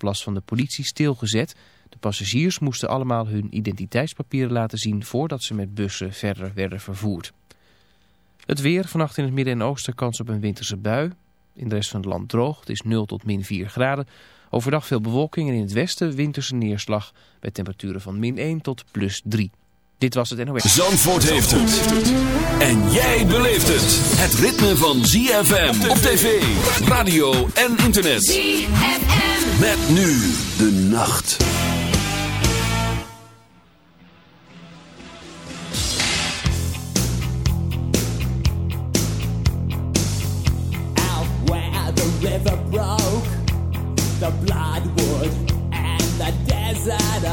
op last van de politie stilgezet. De passagiers moesten allemaal hun identiteitspapieren laten zien voordat ze met bussen verder werden vervoerd. Het weer, vannacht in het midden en oosten kans op een winterse bui. In de rest van het land droog, het is 0 tot min 4 graden. Overdag veel bewolking en in het westen winterse neerslag bij temperaturen van min 1 tot plus 3. Dit was het NOS. Zandvoort heeft het. En jij beleeft het. Het ritme van ZFM op tv, radio en internet. ZFM. Met nu de nacht. Out where the river broke, the bloodwood and the desert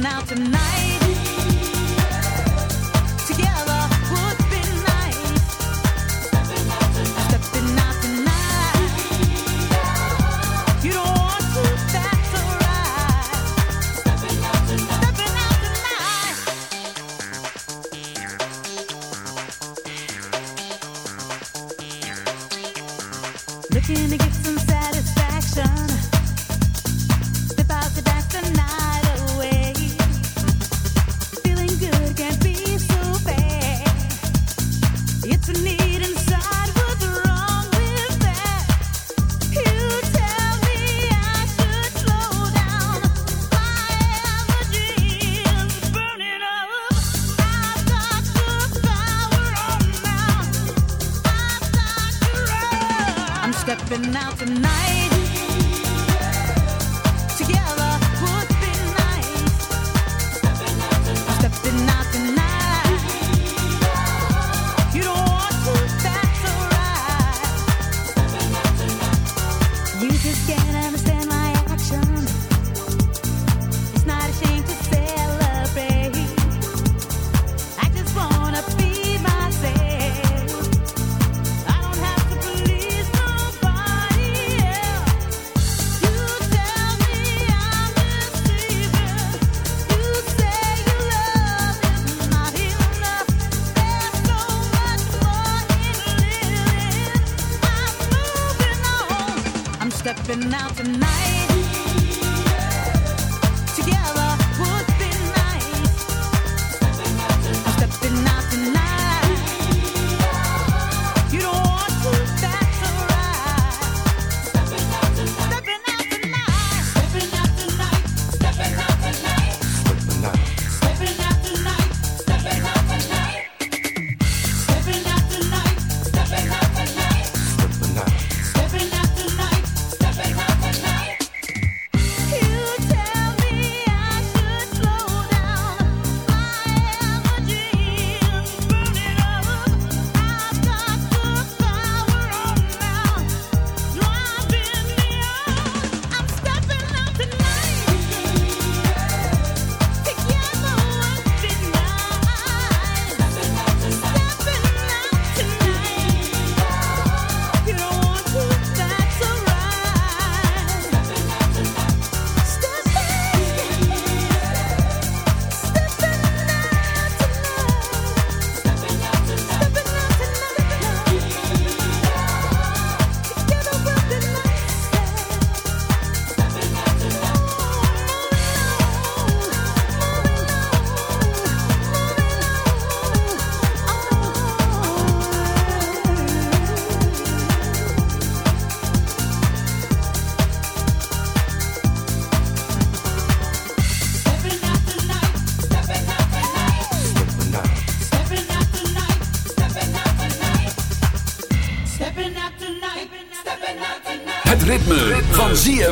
Now tonight.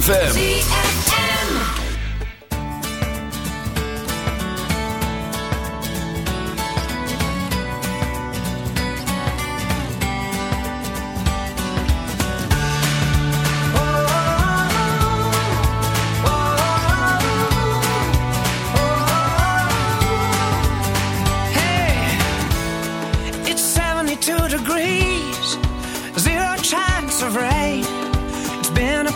ZFM.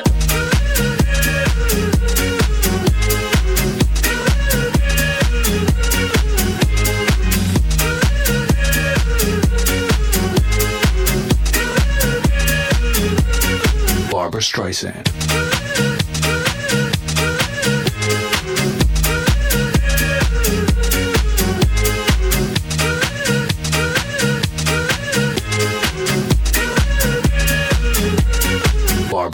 God. Barbara Streisand.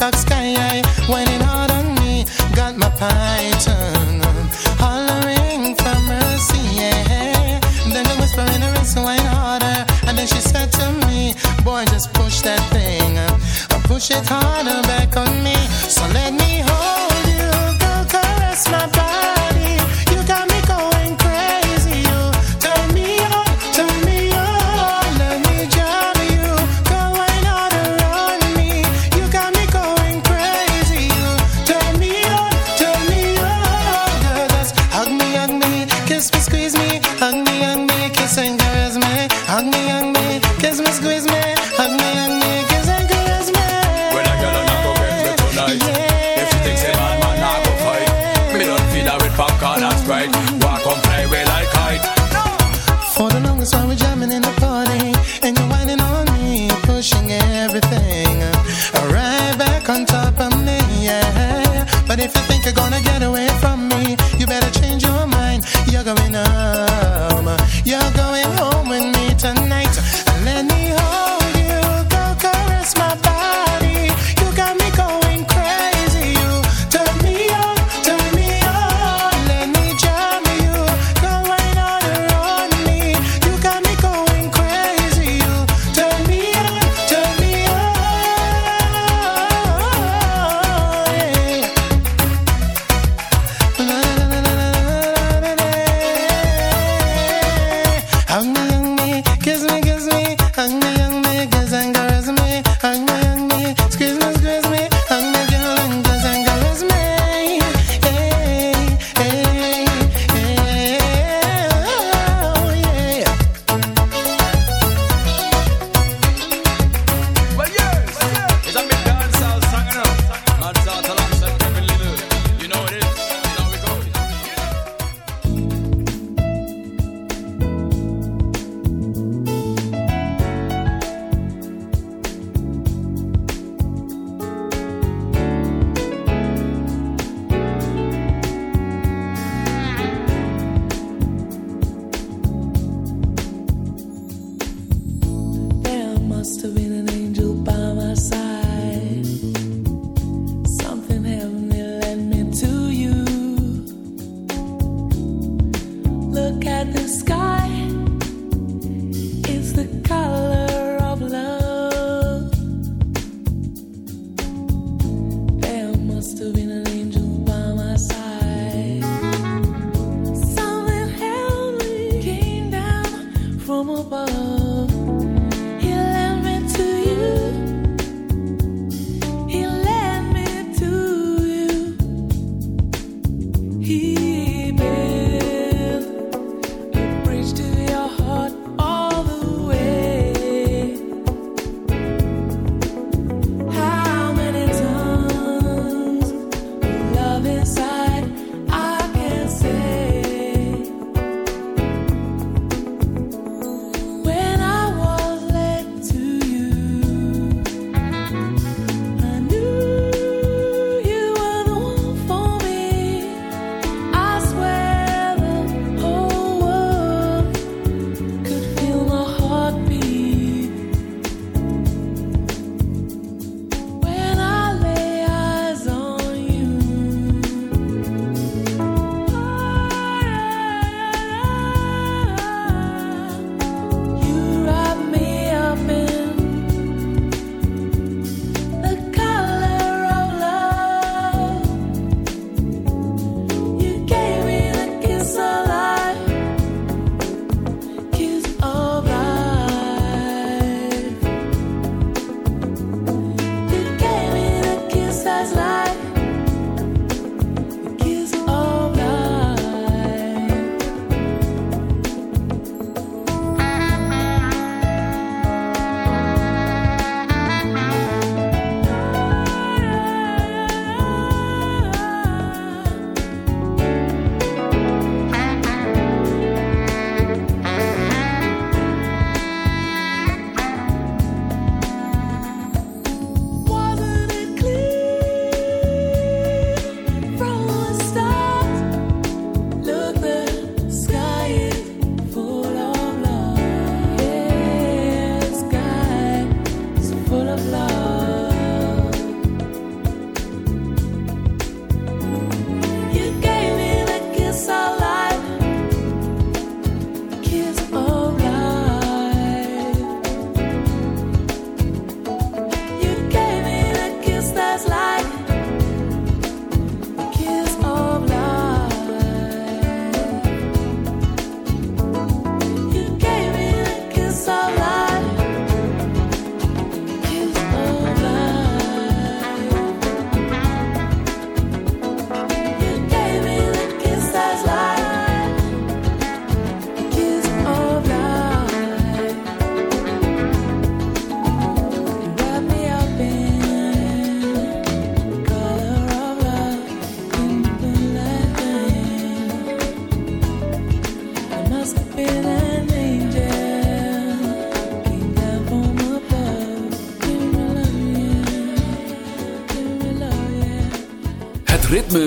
a sky high, whining hard on me. Got my python hollering for mercy, yeah. Then a whisper in her ear, so harder. Uh? And then she said to me, Boy, just push that thing, push it harder back on me. So let me.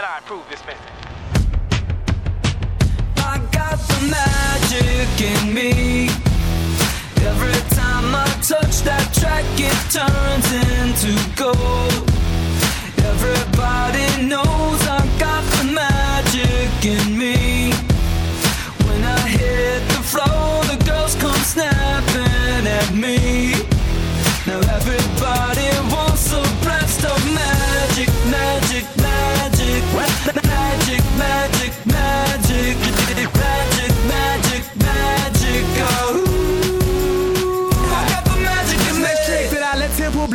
and I approve this message. I got the magic in me. Every time I touch that track, it turns into gold. Everybody knows I got the magic in me.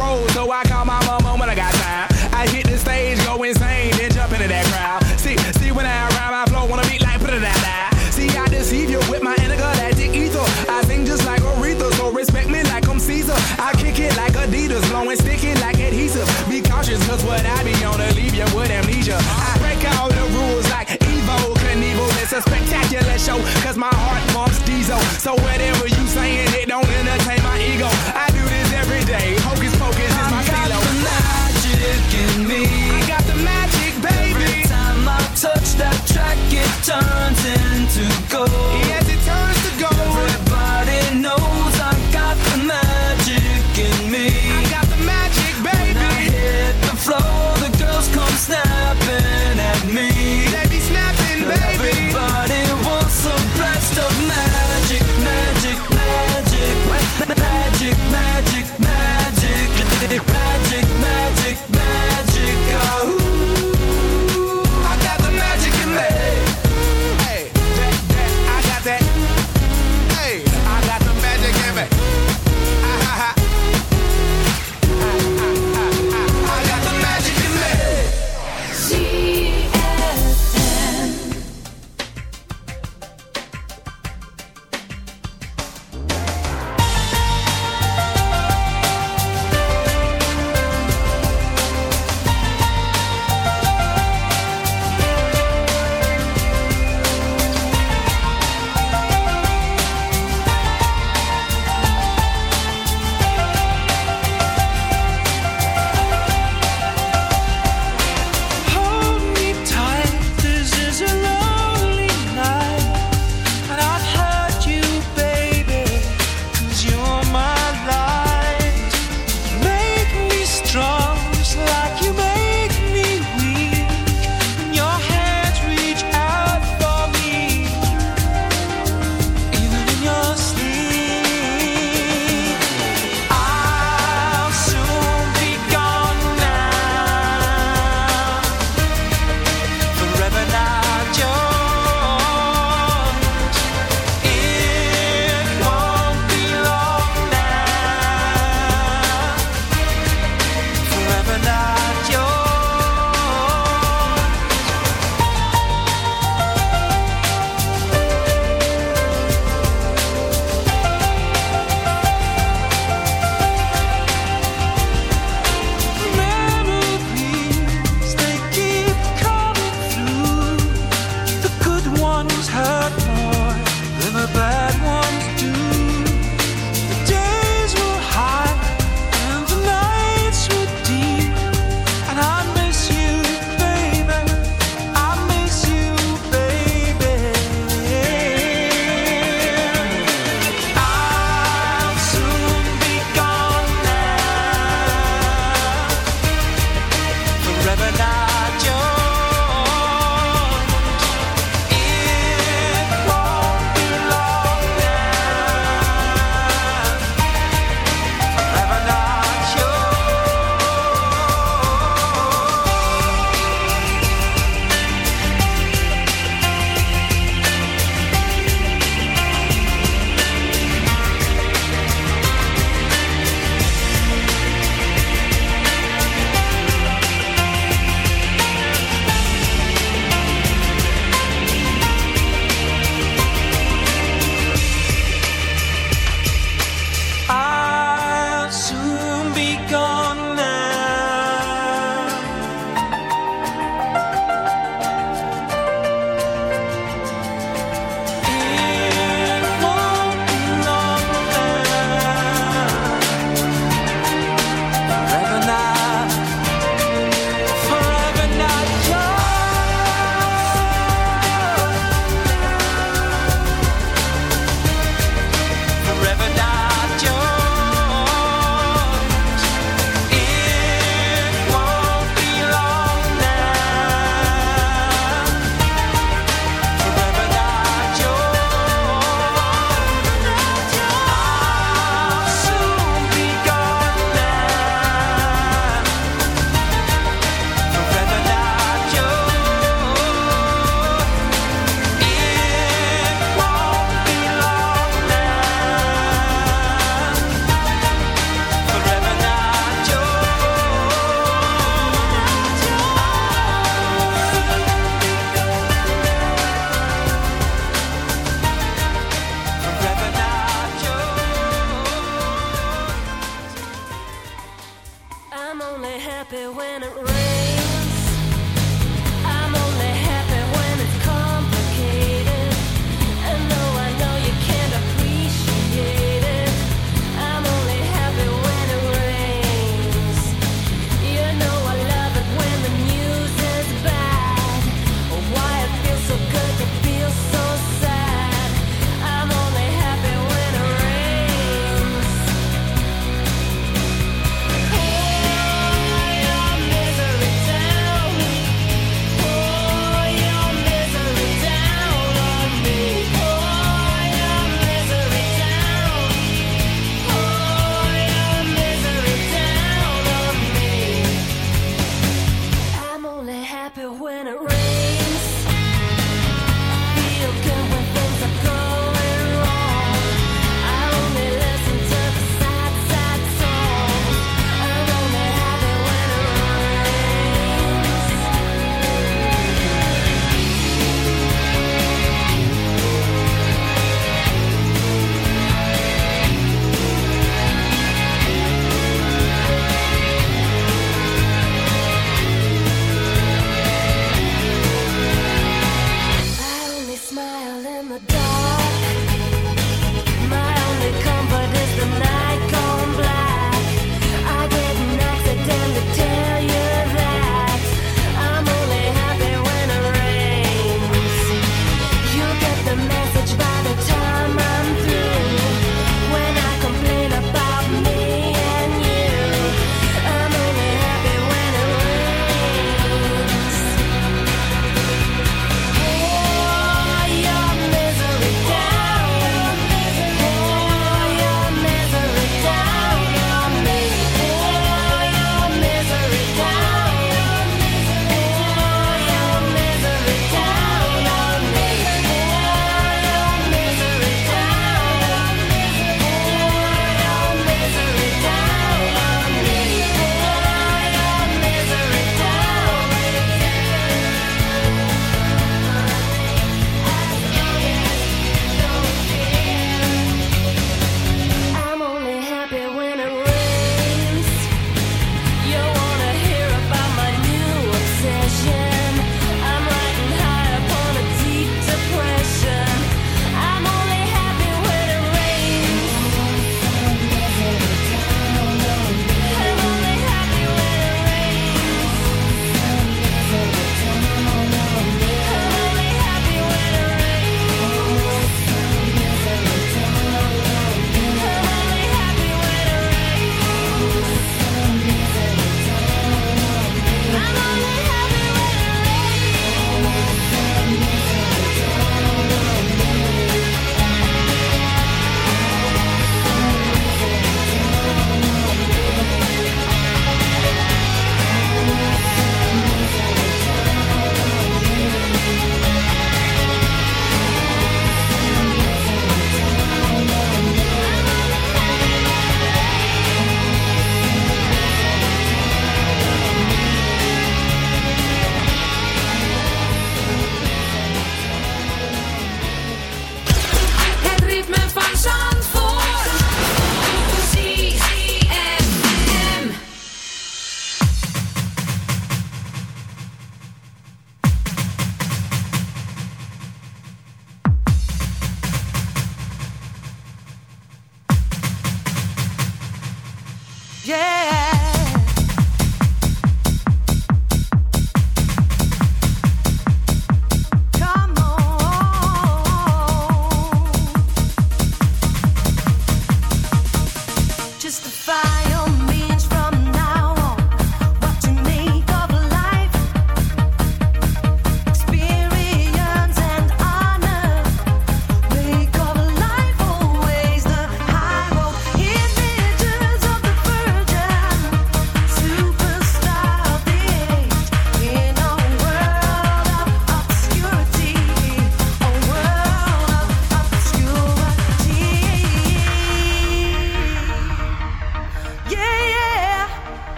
road, so I time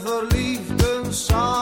verliefden samen.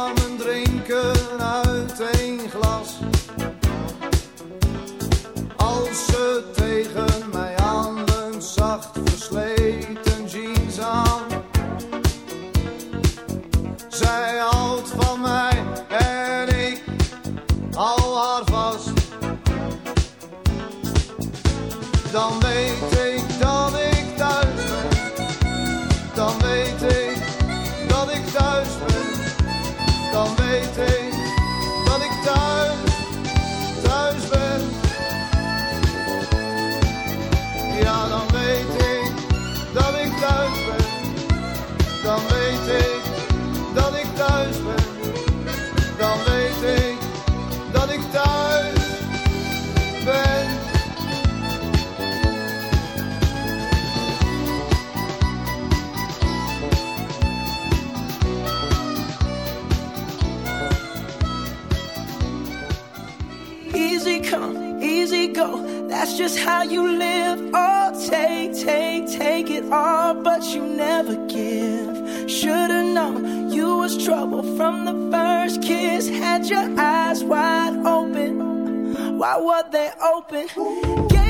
open. Get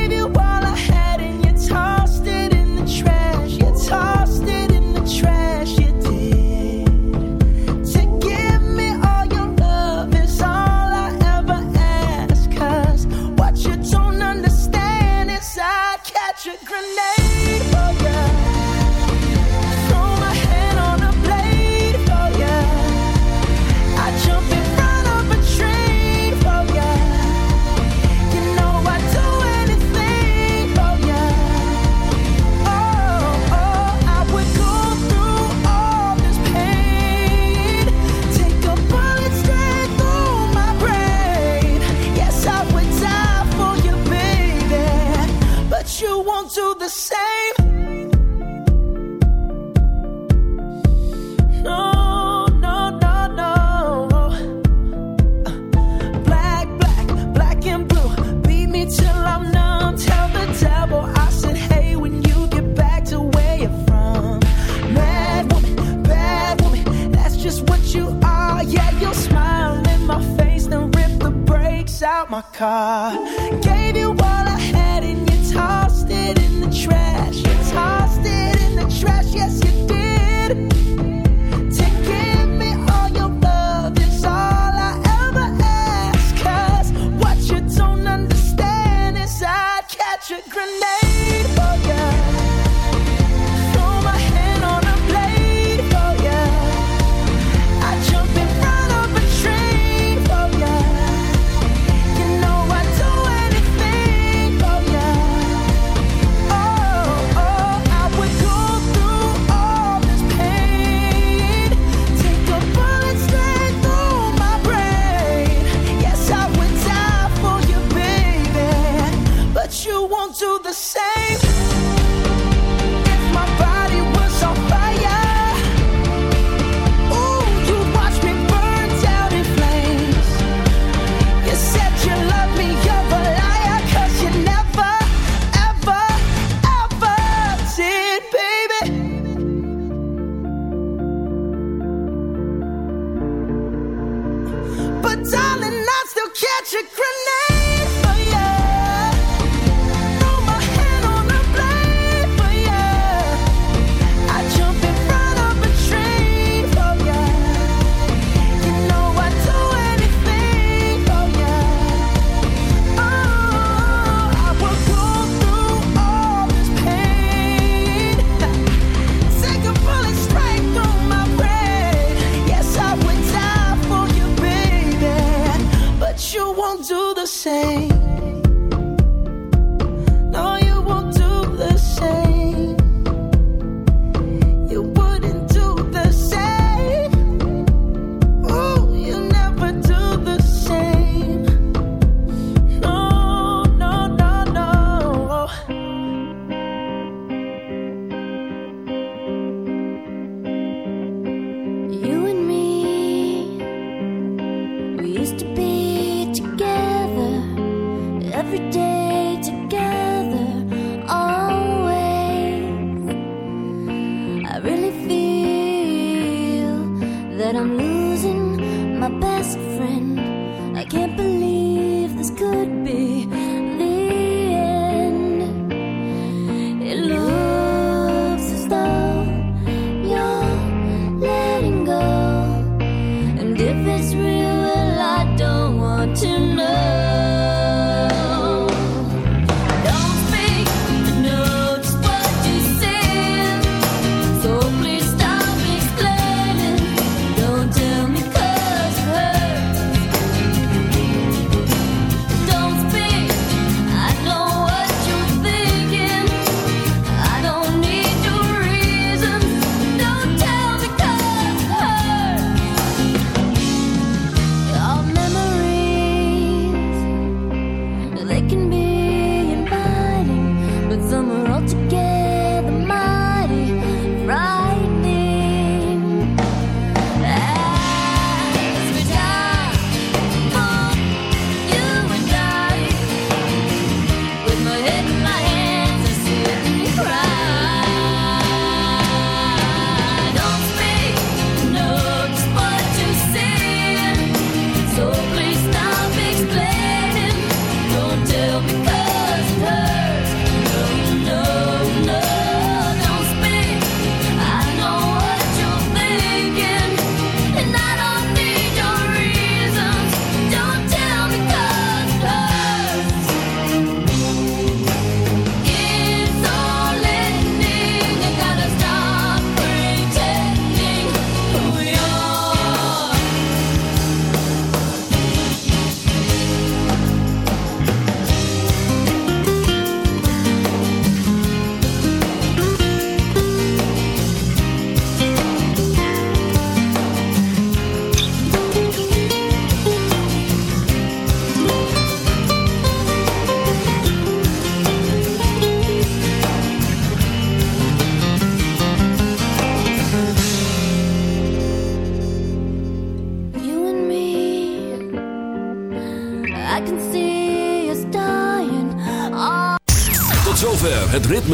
But darling, I still catch a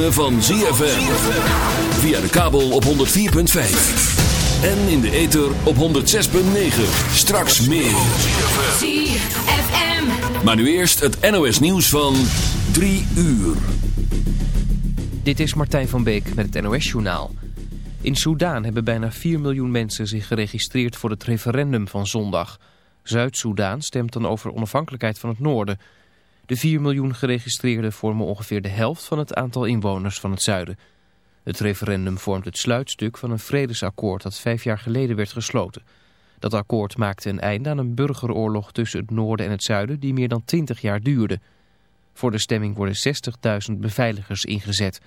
ritme van ZFM. Via de kabel op 104.5. En in de ether op 106.9. Straks meer. ZFM. Maar nu eerst het NOS nieuws van 3 uur. Dit is Martijn van Beek met het NOS-journaal. In Soedan hebben bijna 4 miljoen mensen zich geregistreerd voor het referendum van zondag. Zuid-Soedan stemt dan over onafhankelijkheid van het noorden. De 4 miljoen geregistreerden vormen ongeveer de helft van het aantal inwoners van het zuiden. Het referendum vormt het sluitstuk van een vredesakkoord dat vijf jaar geleden werd gesloten. Dat akkoord maakte een einde aan een burgeroorlog tussen het noorden en het zuiden die meer dan 20 jaar duurde. Voor de stemming worden 60.000 beveiligers ingezet.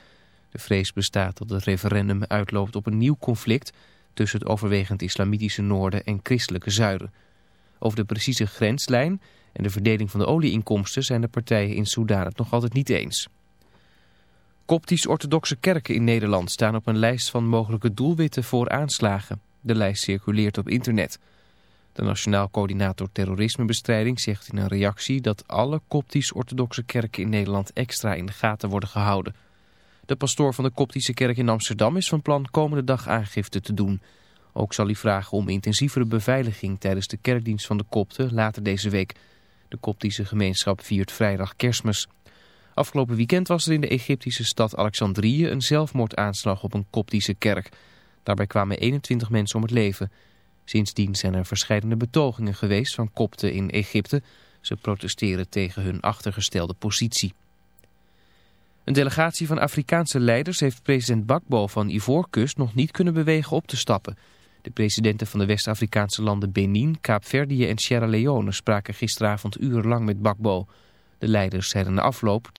De vrees bestaat dat het referendum uitloopt op een nieuw conflict tussen het overwegend islamitische noorden en christelijke zuiden. Over de precieze grenslijn en de verdeling van de olieinkomsten zijn de partijen in Soedan het nog altijd niet eens. Koptisch-orthodoxe kerken in Nederland staan op een lijst van mogelijke doelwitten voor aanslagen. De lijst circuleert op internet. De Nationaal Coördinator Terrorismebestrijding zegt in een reactie dat alle Koptisch-orthodoxe kerken in Nederland extra in de gaten worden gehouden. De pastoor van de Koptische kerk in Amsterdam is van plan komende dag aangifte te doen. Ook zal hij vragen om intensievere beveiliging tijdens de kerkdienst van de Kopten later deze week. De Koptische gemeenschap viert vrijdag kerstmis. Afgelopen weekend was er in de Egyptische stad Alexandrië een zelfmoordaanslag op een Koptische kerk. Daarbij kwamen 21 mensen om het leven. Sindsdien zijn er verschillende betogingen geweest van kopten in Egypte. Ze protesteren tegen hun achtergestelde positie. Een delegatie van Afrikaanse leiders heeft president Bakbo van Ivoorkust nog niet kunnen bewegen op te stappen. De presidenten van de West-Afrikaanse landen Benin, Kaapverdië en Sierra Leone spraken gisteravond urenlang met Bakbo. De leiders zeiden na afloop